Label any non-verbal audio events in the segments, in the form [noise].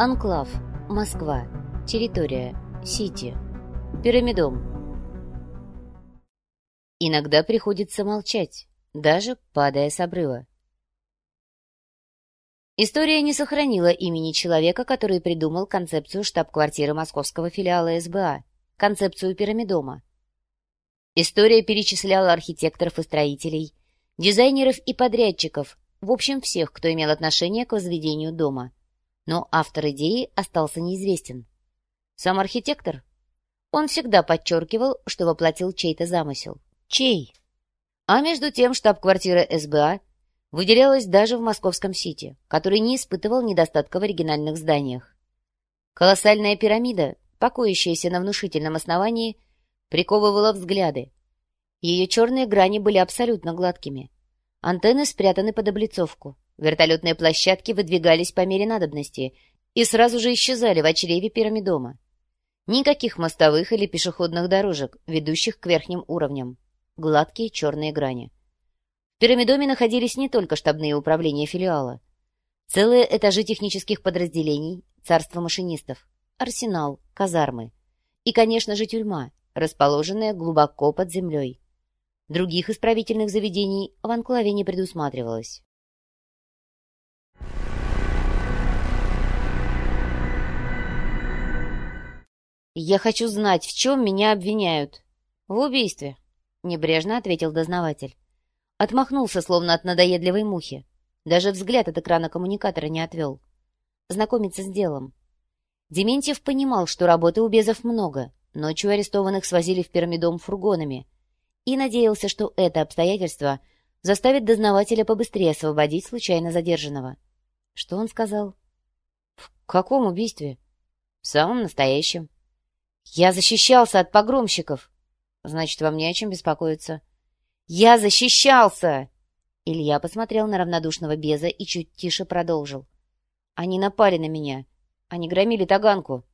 Анклав. Москва. Территория. Сити. Пирамидом. Иногда приходится молчать, даже падая с обрыва. История не сохранила имени человека, который придумал концепцию штаб-квартиры московского филиала СБА, концепцию пирамидома. История перечисляла архитекторов и строителей, дизайнеров и подрядчиков, в общем, всех, кто имел отношение к возведению дома. Но автор идеи остался неизвестен. Сам архитектор? Он всегда подчеркивал, что воплотил чей-то замысел. Чей? А между тем штаб-квартира СБА выделялась даже в московском Сити, который не испытывал недостатка в оригинальных зданиях. Колоссальная пирамида, покоящаяся на внушительном основании, приковывала взгляды. Ее черные грани были абсолютно гладкими. Антенны спрятаны под облицовку. Вертолетные площадки выдвигались по мере надобности и сразу же исчезали в чреве пирамидома. Никаких мостовых или пешеходных дорожек, ведущих к верхним уровням. Гладкие черные грани. В пирамидоме находились не только штабные управления филиала. Целые этажи технических подразделений, царство машинистов, арсенал, казармы. И, конечно же, тюрьма, расположенная глубоко под землей. Других исправительных заведений в анклаве не предусматривалось. «Я хочу знать, в чем меня обвиняют?» «В убийстве», — небрежно ответил дознаватель. Отмахнулся, словно от надоедливой мухи. Даже взгляд от экрана коммуникатора не отвел. Знакомиться с делом. Дементьев понимал, что работы у Безов много. Ночью арестованных свозили в пирамидом фургонами — и надеялся, что это обстоятельство заставит дознавателя побыстрее освободить случайно задержанного. Что он сказал? «В каком убийстве?» «В самом настоящем». «Я защищался от погромщиков». «Значит, вам не о чем беспокоиться». «Я защищался!» Илья посмотрел на равнодушного Беза и чуть тише продолжил. «Они напали на меня. Они громили Таганку».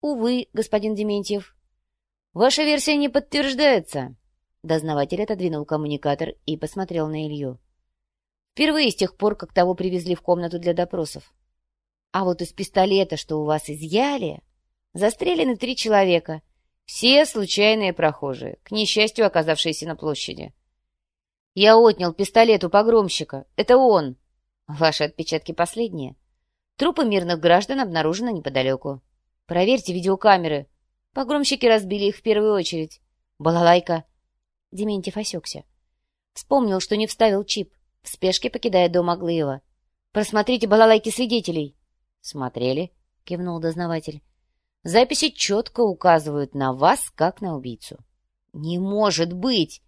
«Увы, господин Дементьев». «Ваша версия не подтверждается. Дознаватель отодвинул коммуникатор и посмотрел на Илью. Впервые с тех пор, как того привезли в комнату для допросов. А вот из пистолета, что у вас изъяли, застрелены три человека. Все случайные прохожие, к несчастью, оказавшиеся на площади. Я отнял пистолет у погромщика. Это он. Ваши отпечатки последние. Трупы мирных граждан обнаружены неподалеку. Проверьте видеокамеры. Погромщики разбили их в первую очередь. Балалайка Дементьев осекся. Вспомнил, что не вставил чип, в спешке покидая дом Аглыева. «Просмотрите балалайки свидетелей!» «Смотрели», — кивнул дознаватель. «Записи четко указывают на вас, как на убийцу». «Не может быть!»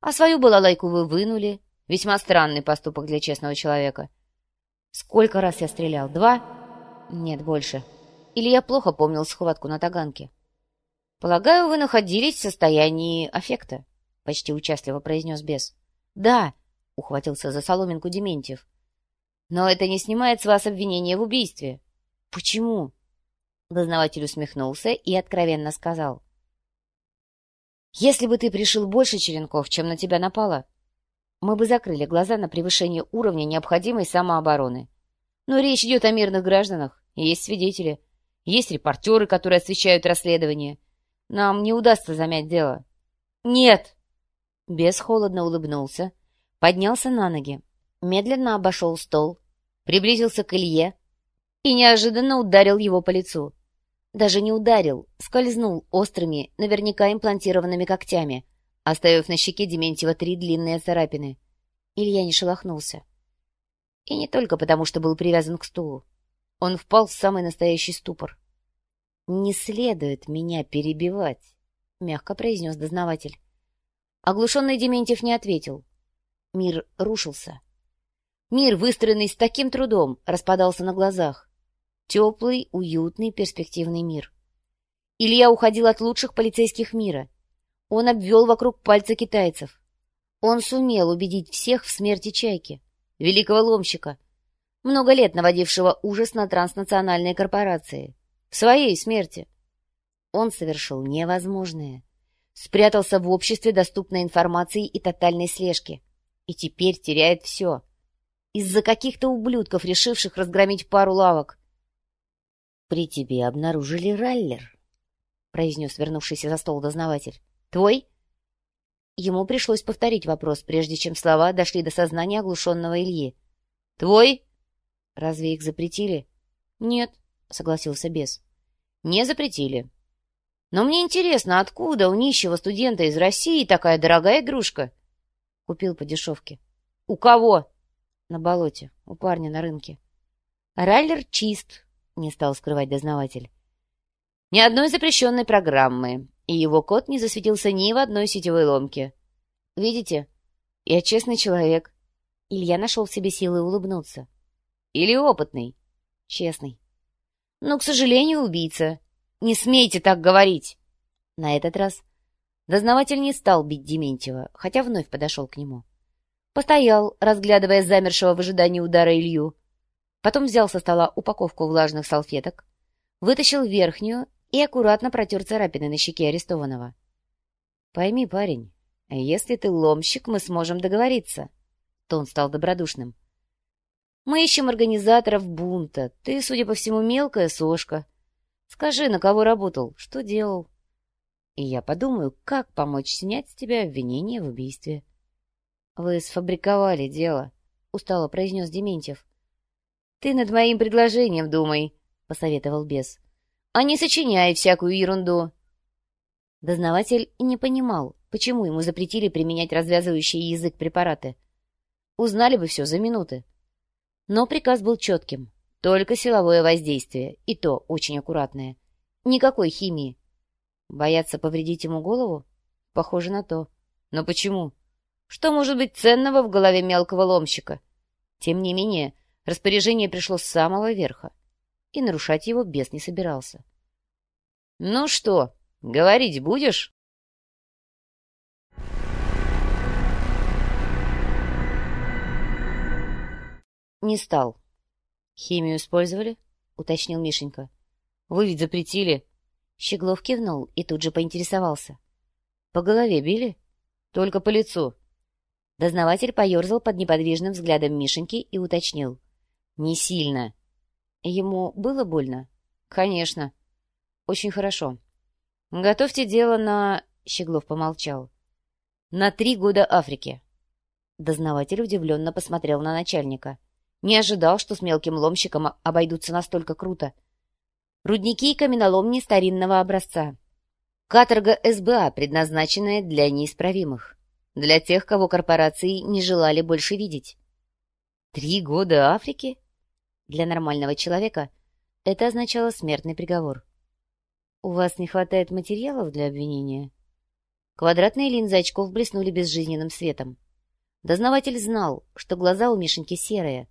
«А свою балалайку вы вынули. Весьма странный поступок для честного человека». «Сколько раз я стрелял? Два?» «Нет, больше. Или я плохо помнил схватку на Таганке?» «Полагаю, вы находились в состоянии аффекта» почти участливо произнес бес. «Да!» — ухватился за соломинку Дементьев. «Но это не снимает с вас обвинения в убийстве». «Почему?» Дознаватель усмехнулся и откровенно сказал. «Если бы ты пришил больше черенков, чем на тебя напало, мы бы закрыли глаза на превышение уровня необходимой самообороны. Но речь идет о мирных гражданах, есть свидетели, есть репортеры, которые освещают расследование. Нам не удастся замять дело». «Нет!» Бес холодно улыбнулся, поднялся на ноги, медленно обошел стол, приблизился к Илье и неожиданно ударил его по лицу. Даже не ударил, скользнул острыми, наверняка имплантированными когтями, оставив на щеке Дементьева три длинные царапины. Илья не шелохнулся. И не только потому, что был привязан к стулу. Он впал в самый настоящий ступор. «Не следует меня перебивать», — мягко произнес дознаватель. Оглушенный Дементьев не ответил. Мир рушился. Мир, выстроенный с таким трудом, распадался на глазах. Теплый, уютный, перспективный мир. Илья уходил от лучших полицейских мира. Он обвел вокруг пальца китайцев. Он сумел убедить всех в смерти Чайки, великого ломщика, много лет наводившего ужас на транснациональные корпорации. В своей смерти. Он совершил невозможное спрятался в обществе доступной информации и тотальной слежки. И теперь теряет все. Из-за каких-то ублюдков, решивших разгромить пару лавок. «При тебе обнаружили раллер», — произнес вернувшийся за стол дознаватель. «Твой?» Ему пришлось повторить вопрос, прежде чем слова дошли до сознания оглушенного Ильи. «Твой?» «Разве их запретили?» «Нет», — согласился бес. «Не запретили. Но мне интересно, откуда у нищего студента из России такая дорогая игрушка?» Купил по дешевке. «У кого?» «На болоте. У парня на рынке». «Раллер чист», — не стал скрывать дознаватель. «Ни одной запрещенной программы, и его код не засветился ни в одной сетевой ломке. Видите, я честный человек». Илья нашел в себе силы улыбнуться. «Или опытный?» «Честный». «Но, к сожалению, убийца. Не смейте так говорить!» На этот раз дознаватель не стал бить Дементьева, хотя вновь подошел к нему. Постоял, разглядывая замершего в ожидании удара Илью. Потом взял со стола упаковку влажных салфеток, вытащил верхнюю и аккуратно протер царапины на щеке арестованного. — Пойми, парень, если ты ломщик, мы сможем договориться. Тон стал добродушным. — Мы ищем организаторов бунта. Ты, судя по всему, мелкая сошка. Скажи, на кого работал, что делал? И я подумаю, как помочь снять с тебя обвинение в убийстве. — «Вы сфабриковали дело», — устало произнес Дементьев. «Ты над моим предложением думай», — посоветовал бес. «А не сочиняй всякую ерунду». Дознаватель не понимал, почему ему запретили применять развязывающие язык препараты. Узнали бы все за минуты. Но приказ был четким. Только силовое воздействие, и то очень аккуратное. Никакой химии. Бояться повредить ему голову? Похоже на то. Но почему? Что может быть ценного в голове мелкого ломщика? Тем не менее, распоряжение пришло с самого верха, и нарушать его бес не собирался. — Ну что, говорить будешь? Не стал. Химию использовали? — уточнил Мишенька. — Вы ведь запретили. Щеглов кивнул и тут же поинтересовался. — По голове били? — Только по лицу. Дознаватель поерзал под неподвижным взглядом Мишеньки и уточнил. «Не сильно». «Ему было больно?» «Конечно». «Очень хорошо. Готовьте дело на...» Щеглов помолчал. «На три года Африки». Дознаватель удивленно посмотрел на начальника. Не ожидал, что с мелким ломщиком обойдутся настолько круто. Рудники и каменоломни старинного образца. Каторга СБА, предназначенная для неисправимых. Для тех, кого корпорации не желали больше видеть. Три года Африки? Для нормального человека это означало смертный приговор. У вас не хватает материалов для обвинения? Квадратные линзы очков блеснули безжизненным светом. Дознаватель знал, что глаза у Мишеньки серые,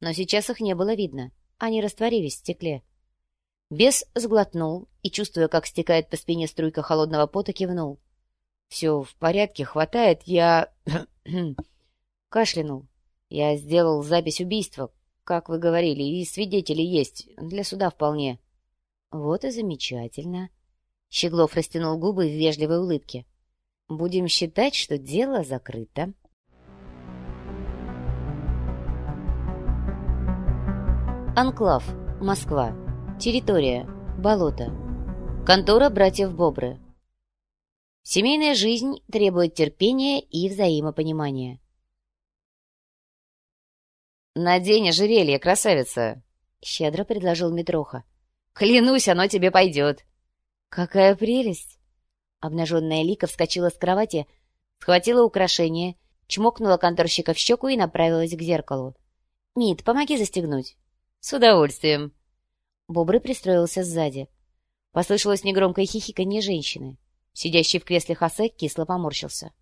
но сейчас их не было видно, они растворились в стекле. Бес сглотнул и, чувствуя, как стекает по спине струйка холодного пота, кивнул. Все в порядке, хватает. Я... [clears throat] Кашлянул. Я сделал запись убийства, как вы говорили, и свидетели есть. Для суда вполне. Вот и замечательно. Щеглов растянул губы в вежливой улыбке. Будем считать, что дело закрыто. Анклав. Москва. Территория. Болото. Контора братьев Бобры. Семейная жизнь требует терпения и взаимопонимания. «Надень ожерелье, красавица!» — щедро предложил Митроха. «Клянусь, оно тебе пойдет!» «Какая прелесть!» Обнаженная Лика вскочила с кровати, схватила украшение, чмокнула конторщика в щеку и направилась к зеркалу. «Мит, помоги застегнуть». «С удовольствием». Бобры пристроился сзади. Послышалось негромкое хихиканье женщины. Сидящий в кресле Хосе кисло поморщился.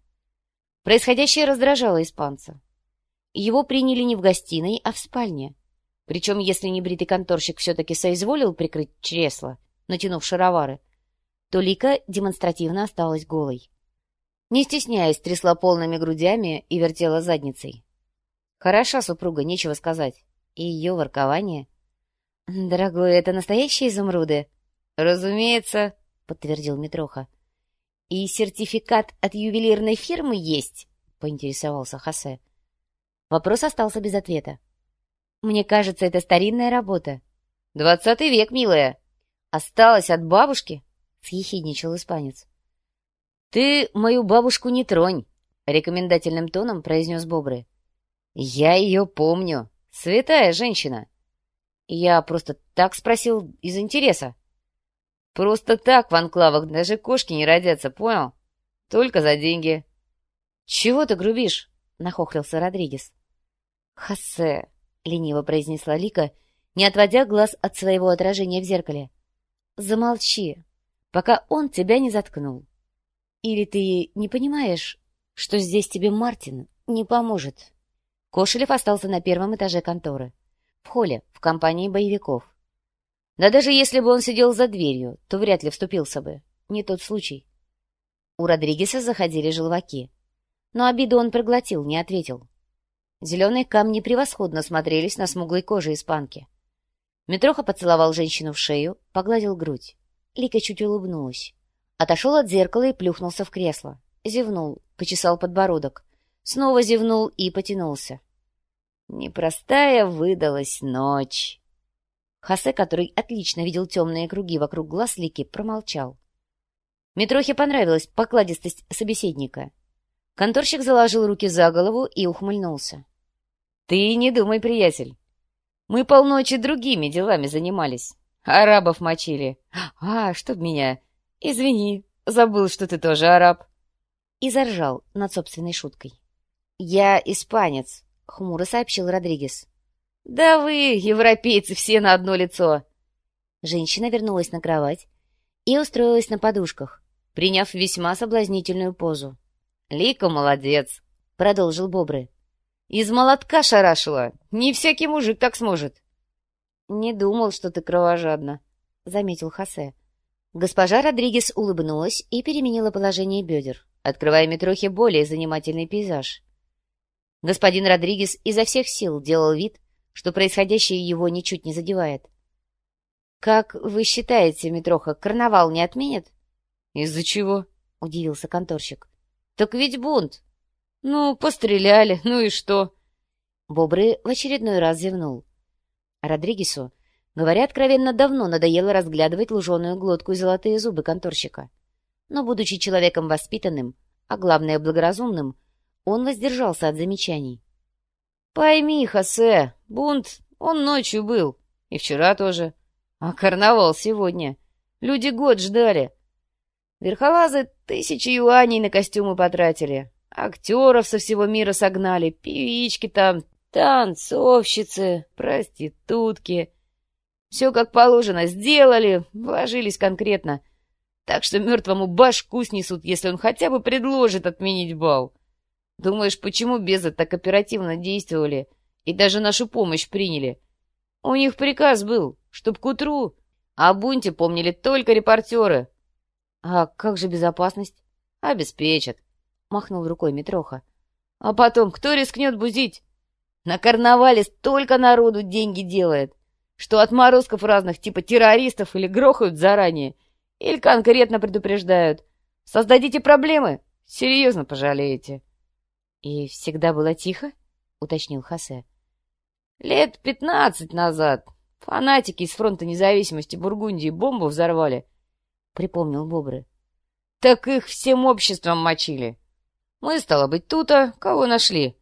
Происходящее раздражало испанца. Его приняли не в гостиной, а в спальне. Причем, если не бритый конторщик все-таки соизволил прикрыть чресло, натянув шаровары, то Лика демонстративно осталась голой. Не стесняясь, трясла полными грудями и вертела задницей. Хороша супруга, нечего сказать. И ее воркование. «Дорогой, это настоящие изумруды?» «Разумеется», — подтвердил Митроха. «И сертификат от ювелирной фирмы есть?» — поинтересовался Хосе. Вопрос остался без ответа. «Мне кажется, это старинная работа». Двадцатый век, милая. Осталось от бабушки? Съехидничал испанец. Ты мою бабушку не тронь, рекомендательным тоном произнес Бобры. Я ее помню. Святая женщина. Я просто так спросил из интереса. Просто так в анклавах даже кошки не родятся, понял? Только за деньги. Чего ты грубишь? Нахохлился Родригес. Хосе, лениво произнесла Лика, не отводя глаз от своего отражения в зеркале. Замолчи, пока он тебя не заткнул. Или ты не понимаешь, что здесь тебе Мартин не поможет? Кошелев остался на первом этаже конторы, в холле, в компании боевиков. Да даже если бы он сидел за дверью, то вряд ли вступился бы. Не тот случай. У Родригеса заходили желваки. Но обиду он проглотил, не ответил. Зеленые камни превосходно смотрелись на смуглой коже испанки. Митроха поцеловал женщину в шею, погладил грудь. Лика чуть улыбнулась. Отошел от зеркала и плюхнулся в кресло. Зевнул, почесал подбородок. Снова зевнул и потянулся. Непростая выдалась ночь. Хосе, который отлично видел темные круги вокруг глаз Лики, промолчал. Митрохе понравилась покладистость собеседника. Конторщик заложил руки за голову и ухмыльнулся. — Ты не думай, приятель. Мы полночи другими делами занимались. Арабов мочили. А, чтоб меня... Извини, забыл, что ты тоже араб. И заржал над собственной шуткой. — Я испанец, — хмуро сообщил Родригес. — Да вы, европейцы, все на одно лицо. Женщина вернулась на кровать и устроилась на подушках, приняв весьма соблазнительную позу. — Лика молодец, — продолжил Бобры. — Из молотка шарашила. Не всякий мужик так сможет. — Не думал, что ты кровожадна, — заметил Хосе. Госпожа Родригес улыбнулась и переменила положение бедер, открывая Митрохе более занимательный пейзаж. Господин Родригес изо всех сил делал вид, что происходящее его ничуть не задевает. — Как вы считаете, Митроха, карнавал не отменят? — Из-за чего? — удивился конторщик. — Так ведь бунт. — Ну, постреляли, ну и что? Бобры в очередной раз зевнул. Родригесу, говоря откровенно, давно надоело разглядывать луженую глотку и золотые зубы конторщика. Но, будучи человеком воспитанным, а главное благоразумным, он воздержался от замечаний. — Пойми, Хосе, бунт, он ночью был, и вчера тоже, а карнавал сегодня. Люди год ждали. Верхолазы тысячи юаней на костюмы потратили. Актеров со всего мира согнали, певички там, танцовщицы, проститутки. Все как положено сделали, вложились конкретно. Так что мертвому башку снесут, если он хотя бы предложит отменить бал. Думаешь, почему безы так оперативно действовали и даже нашу помощь приняли? У них приказ был, чтоб к утру о бунте помнили только репортеры, «А как же безопасность?» «Обеспечат», — махнул рукой Митроха. «А потом, кто рискнет бузить? На карнавале столько народу деньги делает, что отморозков разных типа террористов или грохают заранее, или конкретно предупреждают. Создадите проблемы, серьезно пожалеете». «И всегда было тихо?» — уточнил Хосе. «Лет пятнадцать назад фанатики из фронта независимости Бургундии бомбу взорвали» — припомнил Бобры. — Так их всем обществом мочили. Мы, стало быть, тута, кого нашли.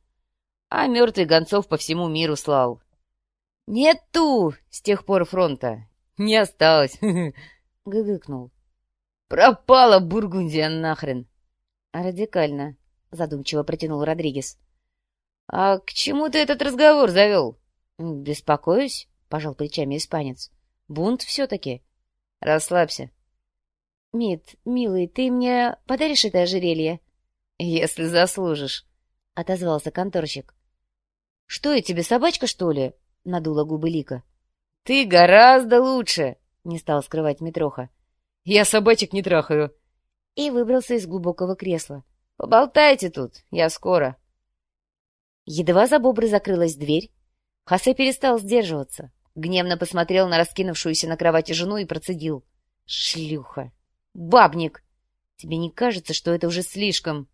А мертвый гонцов по всему миру слал. — Нету с тех пор фронта. Не осталось. [laughs] — гыгыкнул. — Пропала Бургундия нахрен. — Радикально, — задумчиво протянул Родригес. — А к чему ты этот разговор завел? — Беспокоюсь, — пожал плечами испанец. — Бунт все-таки. — Расслабься. — «Мит, милый, ты мне подаришь это ожерелье?» «Если заслужишь», — отозвался конторщик. «Что я тебе, собачка, что ли?» — надула губы Лика. «Ты гораздо лучше!» — не стал скрывать Митроха. «Я собачек не трахаю!» И выбрался из глубокого кресла. «Поболтайте тут, я скоро!» Едва за бобры закрылась дверь, Хосе перестал сдерживаться, гневно посмотрел на раскинувшуюся на кровати жену и процедил. «Шлюха!» Бабник! Тебе не кажется, что это уже слишком?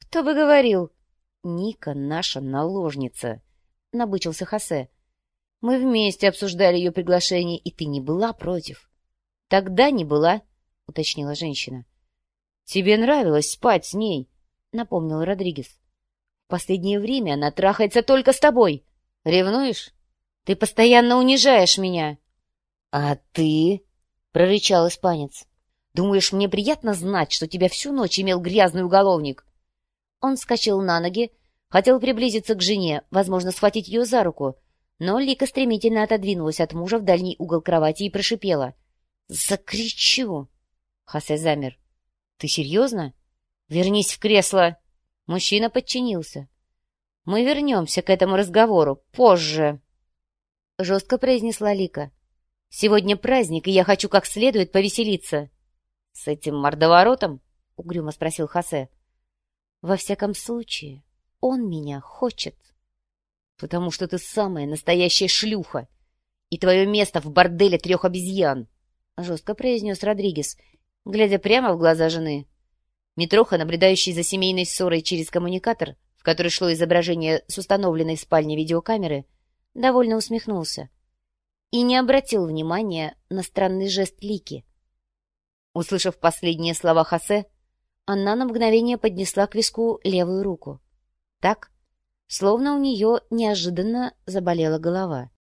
Кто бы говорил? Ника наша наложница, — набычился Хосе. Мы вместе обсуждали ее приглашение, и ты не была против. Тогда не была, — уточнила женщина. Тебе нравилось спать с ней, — напомнил Родригес. В последнее время она трахается только с тобой. Ревнуешь? Ты постоянно унижаешь меня. А ты? — прорычал испанец. Думаешь, мне приятно знать, что тебя всю ночь имел грязный уголовник? Он вскочил на ноги, хотел приблизиться к жене, возможно, схватить ее за руку, но Лика стремительно отодвинулась от мужа в дальний угол кровати и прошипела. «Закричу!» Хосе замер. «Ты серьезно? Вернись в кресло!» Мужчина подчинился. «Мы вернемся к этому разговору позже», — жестко произнесла Лика. «Сегодня праздник, и я хочу как следует повеселиться». «С этим мордоворотом?» — угрюмо спросил Хосе. «Во всяком случае, он меня хочет». «Потому что ты самая настоящая шлюха, и твое место в борделе трех обезьян», — жестко произнес Родригес, глядя прямо в глаза жены. Митроха, наблюдающий за семейной ссорой через коммуникатор, в который шло изображение с установленной в спальне видеокамеры, довольно усмехнулся и не обратил внимания на странный жест Лики. Услышав последние слова Хосе, она на мгновение поднесла к виску левую руку. Так, словно у нее неожиданно заболела голова.